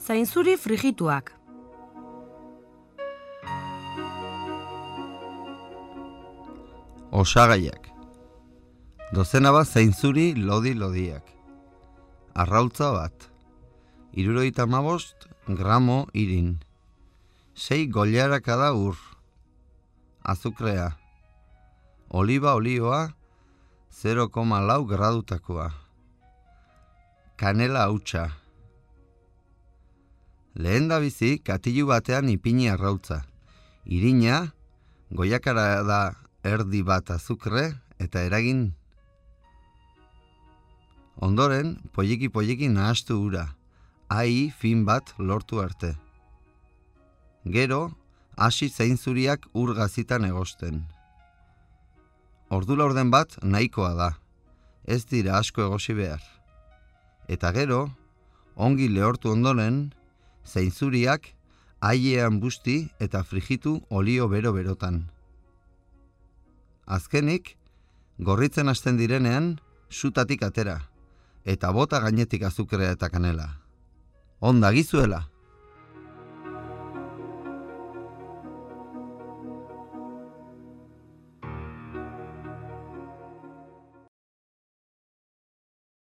Zainzuri frigituak. Osagaiak. Dozena bat zainzuri lodi-lodiak. Arrautza bat. Iruroita mabost gramo irin. Sei goliaraka da ur. Azukrea. Oliba olioa 0,lau gradutakoa. Kanela hautsa. Lehen da bizi, katilu batean ipini arrautza. Irina, goiakara da erdi bat azukre eta eragin. Ondoren, polliki-polliki nahastu ura, ai fin bat lortu arte. Gero, hasi zeinzuriak ur gazitan egosten. Ordu laurden bat nahikoa da, ez dira asko egosi behar. Eta gero, ongi lehortu ondoren, zeinzuriak haiean busti eta frigitu olio bero-berotan. Azkenik, gorritzen hasten direnean, sutatik atera, eta bota gainetik azukrea eta kanela. Onda gizuela!